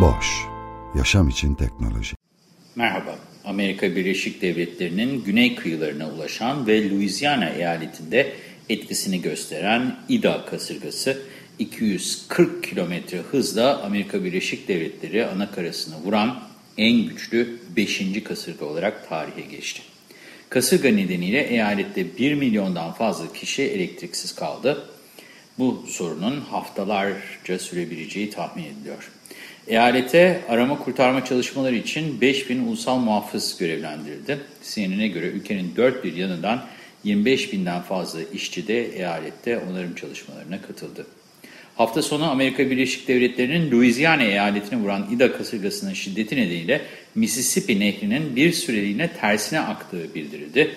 Boş, yaşam için teknoloji. Merhaba, Amerika Birleşik Devletleri'nin güney kıyılarına ulaşan ve Louisiana eyaletinde etkisini gösteren Ida kasırgası, 240 kilometre hızla Amerika Birleşik Devletleri anakarasına vuran en güçlü 5. kasırga olarak tarihe geçti. Kasırga nedeniyle eyalette 1 milyondan fazla kişi elektriksiz kaldı. Bu sorunun haftalarca sürebileceği tahmin ediliyor. Eyalete arama kurtarma çalışmaları için 5000 ulusal muhafız görevlendirildi. CNN'e göre ülkenin dört bir yanından 25 binden fazla işçi de eyalette onarım çalışmalarına katıldı. Hafta sonu Amerika Birleşik Devletleri'nin Louisiana eyaletini vuran Ida kasırgasının şiddeti nedeniyle Mississippi nehrinin bir süreliğine tersine aktığı bildirildi.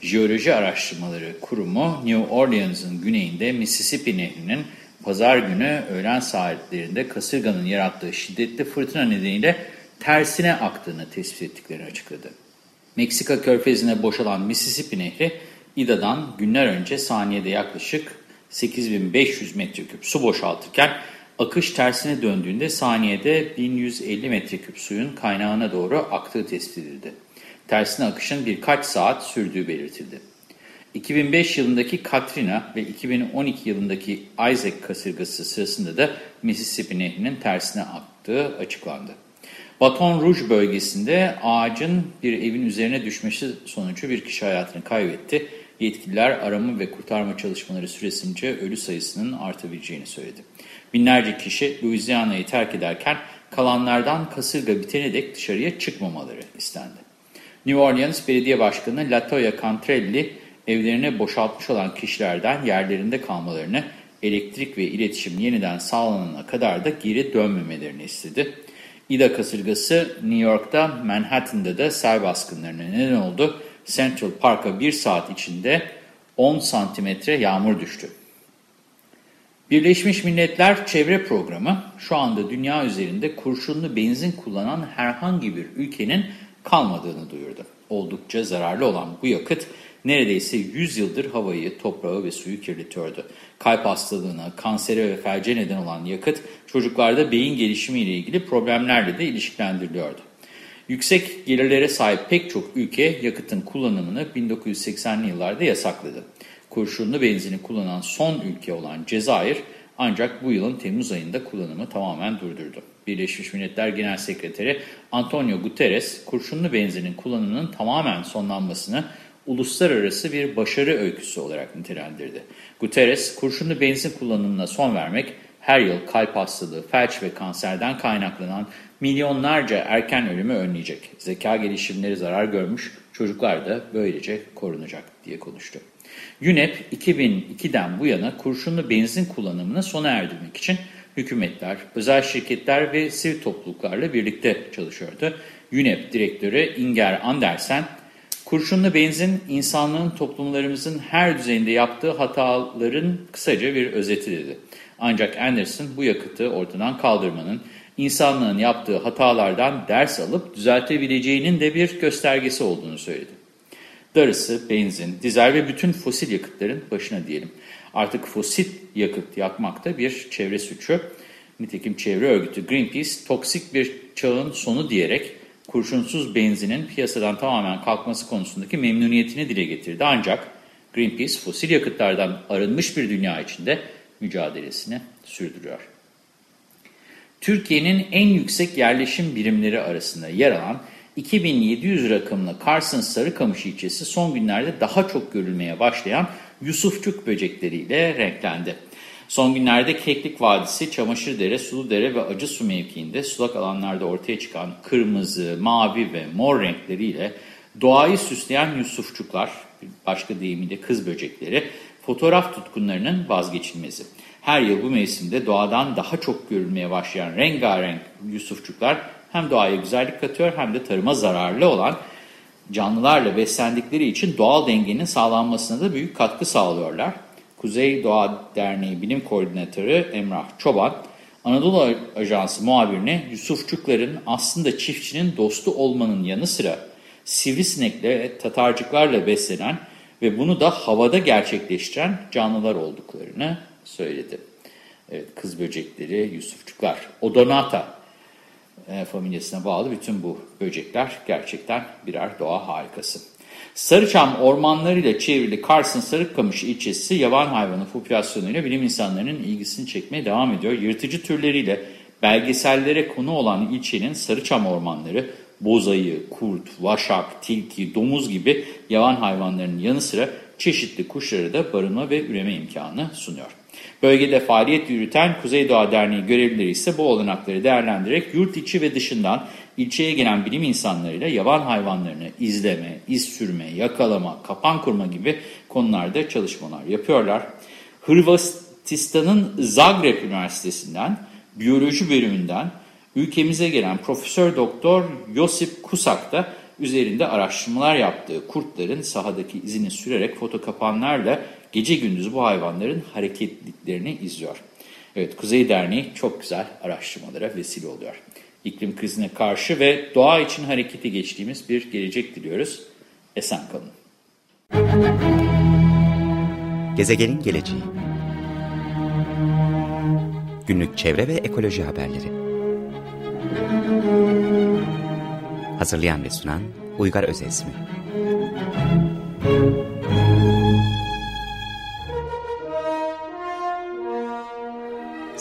Jeoloji Araştırmaları Kurumu New Orleans'ın güneyinde Mississippi nehrinin pazar günü öğlen saatlerinde kasırganın yarattığı şiddetli fırtına nedeniyle tersine aktığını tespit ettiklerini açıkladı. Meksika körfezine boşalan Mississippi nehri Ida'dan günler önce saniyede yaklaşık 8500 metreküp su boşaltırken akış tersine döndüğünde saniyede 1150 metreküp suyun kaynağına doğru aktığı tespit edildi. Tersine akışın birkaç saat sürdüğü belirtildi. 2005 yılındaki Katrina ve 2012 yılındaki Isaac kasırgası sırasında da Mississippi Nehri'nin tersine aktığı açıklandı. Baton Rouge bölgesinde ağacın bir evin üzerine düşmesi sonucu bir kişi hayatını kaybetti. Yetkililer arama ve kurtarma çalışmaları süresince ölü sayısının artabileceğini söyledi. Binlerce kişi Louisiana'yı terk ederken kalanlardan kasırga bitene dek dışarıya çıkmamaları istendi. New Orleans Belediye Başkanı Latoya Cantrelli evlerine boşaltmış olan kişilerden yerlerinde kalmalarını, elektrik ve iletişim yeniden sağlanana kadar da geri dönmemelerini istedi. Ida kasırgası New York'ta, Manhattan'da da sel baskınlarına neden oldu. Central Park'a bir saat içinde 10 santimetre yağmur düştü. Birleşmiş Milletler Çevre Programı şu anda dünya üzerinde kurşunlu benzin kullanan herhangi bir ülkenin kalmadığını duyurdu. Oldukça zararlı olan bu yakıt neredeyse 100 yıldır havayı, toprağı ve suyu kirletiyordu. Kalp hastalığına, kansere ve felce neden olan yakıt çocuklarda beyin gelişimi ile ilgili problemlerle de ilişkilendiriliyordu. Yüksek gelirlere sahip pek çok ülke yakıtın kullanımını 1980'li yıllarda yasakladı. Kurşunlu benzini kullanan son ülke olan Cezayir ancak bu yılın Temmuz ayında kullanımı tamamen durdurdu. Birleşmiş Milletler Genel Sekreteri Antonio Guterres, kurşunlu benzinin kullanımının tamamen sonlanmasını uluslararası bir başarı öyküsü olarak nitelendirdi. Guterres, kurşunlu benzin kullanımına son vermek, her yıl kalp hastalığı, felç ve kanserden kaynaklanan milyonlarca erken ölümü önleyecek. Zeka gelişimleri zarar görmüş, çocuklar da böylece korunacak diye konuştu. UNEP 2002'den bu yana kurşunlu benzin kullanımını sona erdirmek için hükümetler, özel şirketler ve sivil topluluklarla birlikte çalışıyordu. UNEP direktörü Inger Andersen, kurşunlu benzin insanlığın toplumlarımızın her düzeyinde yaptığı hataların kısaca bir özeti dedi. Ancak Anderson bu yakıtı ortadan kaldırmanın, insanlığın yaptığı hatalardan ders alıp düzeltebileceğinin de bir göstergesi olduğunu söyledi. Darısı, benzin, dizel ve bütün fosil yakıtların başına diyelim. Artık fosil yakıt yakmak da bir çevre suçu. Nitekim çevre örgütü Greenpeace toksik bir çağın sonu diyerek kurşunsuz benzinin piyasadan tamamen kalkması konusundaki memnuniyetini dile getirdi. Ancak Greenpeace fosil yakıtlardan arınmış bir dünya içinde mücadelesini sürdürüyor. Türkiye'nin en yüksek yerleşim birimleri arasında yer alan 2700 rakımlı Carson Sarıkamış ilçesi son günlerde daha çok görülmeye başlayan Yusufçuk böcekleriyle renklendi. Son günlerde Keklik Vadisi, Çamaşırdere, Suludere ve Acısu mevkiinde sulak alanlarda ortaya çıkan kırmızı, mavi ve mor renkleriyle doğayı süsleyen Yusufçuklar, başka deyimiyle kız böcekleri, fotoğraf tutkunlarının vazgeçilmezi. Her yıl bu mevsimde doğadan daha çok görülmeye başlayan rengarenk yusufçuklar hem doğaya güzellik katıyor hem de tarıma zararlı olan canlılarla beslendikleri için doğal dengenin sağlanmasına da büyük katkı sağlıyorlar. Kuzey Doğa Derneği Bilim Koordinatörü Emrah Çoban, Anadolu Ajansı muhabirine Yusufçukların aslında çiftçinin dostu olmanın yanı sıra sivrisinekle, tatarcıklarla beslenen ve bunu da havada gerçekleştiren canlılar olduklarını söyledi. Evet, kız böcekleri, Yusufçuklar, Odonata e, familyasına bağlı bütün bu böcekler gerçekten birer doğa harikası. Sarıçam ormanlarıyla çevrili Kars'ın Sarıkamış ilçesi yaban hayvanı popülasyonuyla bilim insanlarının ilgisini çekmeye devam ediyor. Yırtıcı türleriyle belgesellere konu olan ilçenin Sarıçam ormanları bozayı, kurt, vaşak, tilki, domuz gibi yaban hayvanlarının yanı sıra çeşitli kuşları da barınma ve üreme imkanı sunuyor. Bölgede faaliyet yürüten Kuzey Doğa Derneği görevlileri ise bu olanakları değerlendirerek yurt içi ve dışından ilçeye gelen bilim insanlarıyla yaban hayvanlarını izleme, iz sürme, yakalama, kapan kurma gibi konularda çalışmalar yapıyorlar. Hırvatistan'ın Zagreb Üniversitesi'nden, biyoloji bölümünden ülkemize gelen Profesör Doktor Josip Kusak da üzerinde araştırmalar yaptığı kurtların sahadaki izini sürerek foto kapanlarla gece gündüz bu hayvanların hareketliklerini izliyor. Evet Kuzey Derneği çok güzel araştırmalara vesile oluyor. İklim krizine karşı ve doğa için harekete geçtiğimiz bir gelecek diliyoruz. Esen kalın. Gezegenin geleceği Günlük çevre ve ekoloji haberleri Hazırlayan ve sunan Uygar Özesmi